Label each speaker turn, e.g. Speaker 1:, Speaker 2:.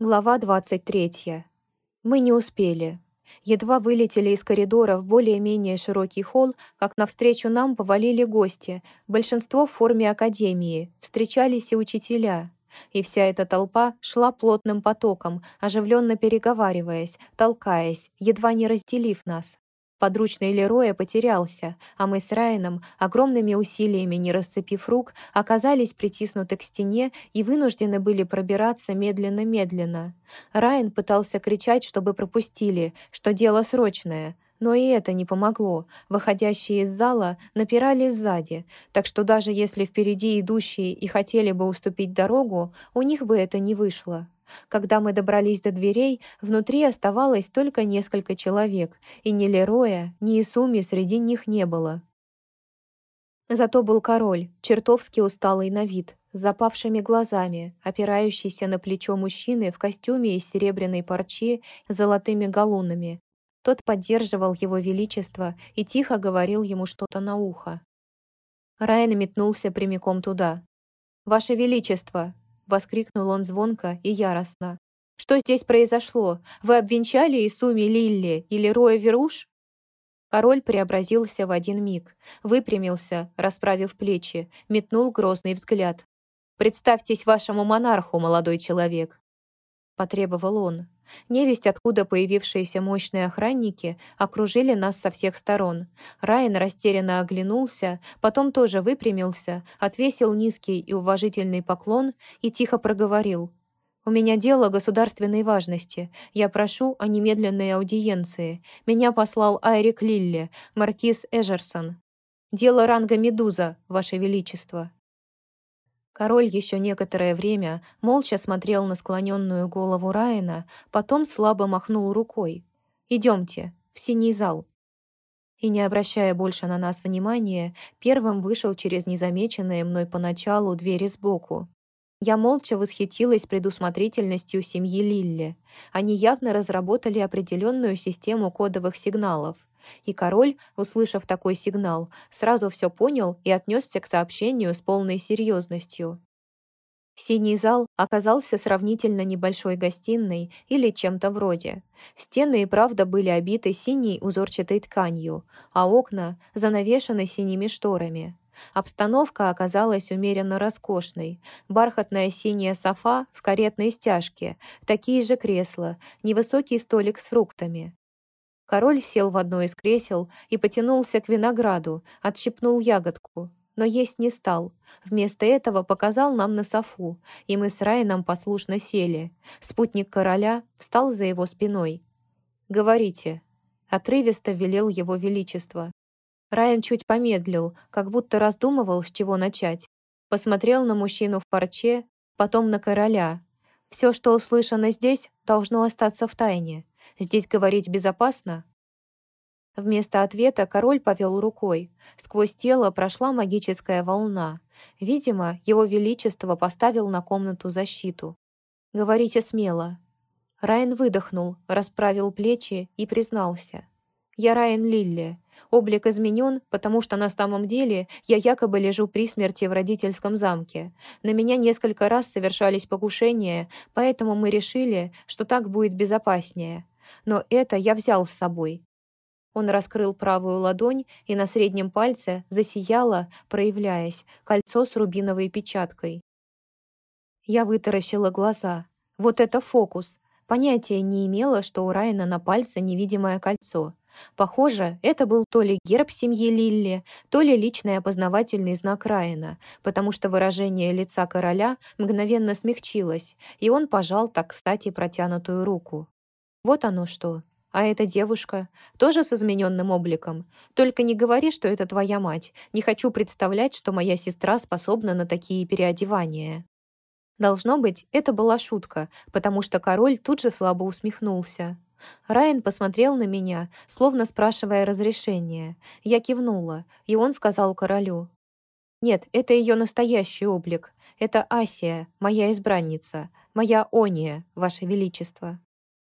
Speaker 1: Глава 23. Мы не успели. Едва вылетели из коридора в более-менее широкий холл, как навстречу нам повалили гости, большинство в форме академии, встречались и учителя. И вся эта толпа шла плотным потоком, оживленно переговариваясь, толкаясь, едва не разделив нас. Подручный Лероя потерялся, а мы с Райаном, огромными усилиями не расцепив рук, оказались притиснуты к стене и вынуждены были пробираться медленно-медленно. Райан пытался кричать, чтобы пропустили, что дело срочное, но и это не помогло. Выходящие из зала напирали сзади, так что даже если впереди идущие и хотели бы уступить дорогу, у них бы это не вышло. Когда мы добрались до дверей, внутри оставалось только несколько человек, и ни Лероя, ни Исуми среди них не было. Зато был король, чертовски усталый на вид, с запавшими глазами, опирающийся на плечо мужчины в костюме из серебряной парчи с золотыми галунами. Тот поддерживал его величество и тихо говорил ему что-то на ухо. Райан метнулся прямиком туда. «Ваше Величество!» — воскликнул он звонко и яростно. «Что здесь произошло? Вы обвенчали Исуми Лилли или Роя Веруш?» Король преобразился в один миг, выпрямился, расправив плечи, метнул грозный взгляд. «Представьтесь вашему монарху, молодой человек!» Потребовал он. Невесть, откуда появившиеся мощные охранники, окружили нас со всех сторон. Райан растерянно оглянулся, потом тоже выпрямился, отвесил низкий и уважительный поклон и тихо проговорил. «У меня дело государственной важности. Я прошу о немедленной аудиенции. Меня послал Айрик Лилли, маркиз Эжерсон. Дело ранга Медуза, Ваше Величество». Король еще некоторое время молча смотрел на склоненную голову Райана, потом слабо махнул рукой. «Идемте, в синий зал». И, не обращая больше на нас внимания, первым вышел через незамеченные мной поначалу двери сбоку. Я молча восхитилась предусмотрительностью семьи Лилли. Они явно разработали определенную систему кодовых сигналов — и король, услышав такой сигнал, сразу все понял и отнесся к сообщению с полной серьезностью. Синий зал оказался сравнительно небольшой гостиной или чем-то вроде. Стены и правда были обиты синей узорчатой тканью, а окна занавешены синими шторами. Обстановка оказалась умеренно роскошной. Бархатная синяя софа в каретной стяжке, такие же кресла, невысокий столик с фруктами. Король сел в одно из кресел и потянулся к винограду, отщипнул ягодку, но есть не стал. Вместо этого показал нам на софу, и мы с Райаном послушно сели. Спутник короля встал за его спиной. «Говорите», — отрывисто велел его величество. Райан чуть помедлил, как будто раздумывал, с чего начать. Посмотрел на мужчину в парче, потом на короля. «Все, что услышано здесь, должно остаться в тайне. Здесь говорить безопасно?» Вместо ответа король повел рукой. Сквозь тело прошла магическая волна. Видимо, его величество поставил на комнату защиту. «Говорите смело». Райан выдохнул, расправил плечи и признался. «Я Райан Лилли. Облик изменен, потому что на самом деле я якобы лежу при смерти в родительском замке. На меня несколько раз совершались покушения, поэтому мы решили, что так будет безопаснее но это я взял с собой. Он раскрыл правую ладонь, и на среднем пальце засияло, проявляясь, кольцо с рубиновой печаткой. Я вытаращила глаза. Вот это фокус. Понятия не имела, что у Райана на пальце невидимое кольцо. Похоже, это был то ли герб семьи Лилли, то ли личный опознавательный знак Райана, потому что выражение лица короля мгновенно смягчилось, и он пожал так кстати протянутую руку. Вот оно что. А эта девушка тоже с измененным обликом. Только не говори, что это твоя мать. Не хочу представлять, что моя сестра способна на такие переодевания. Должно быть, это была шутка, потому что король тут же слабо усмехнулся. Райан посмотрел на меня, словно спрашивая разрешения. Я кивнула, и он сказал королю. «Нет, это ее настоящий облик. Это Асия, моя избранница, моя Ония, ваше величество».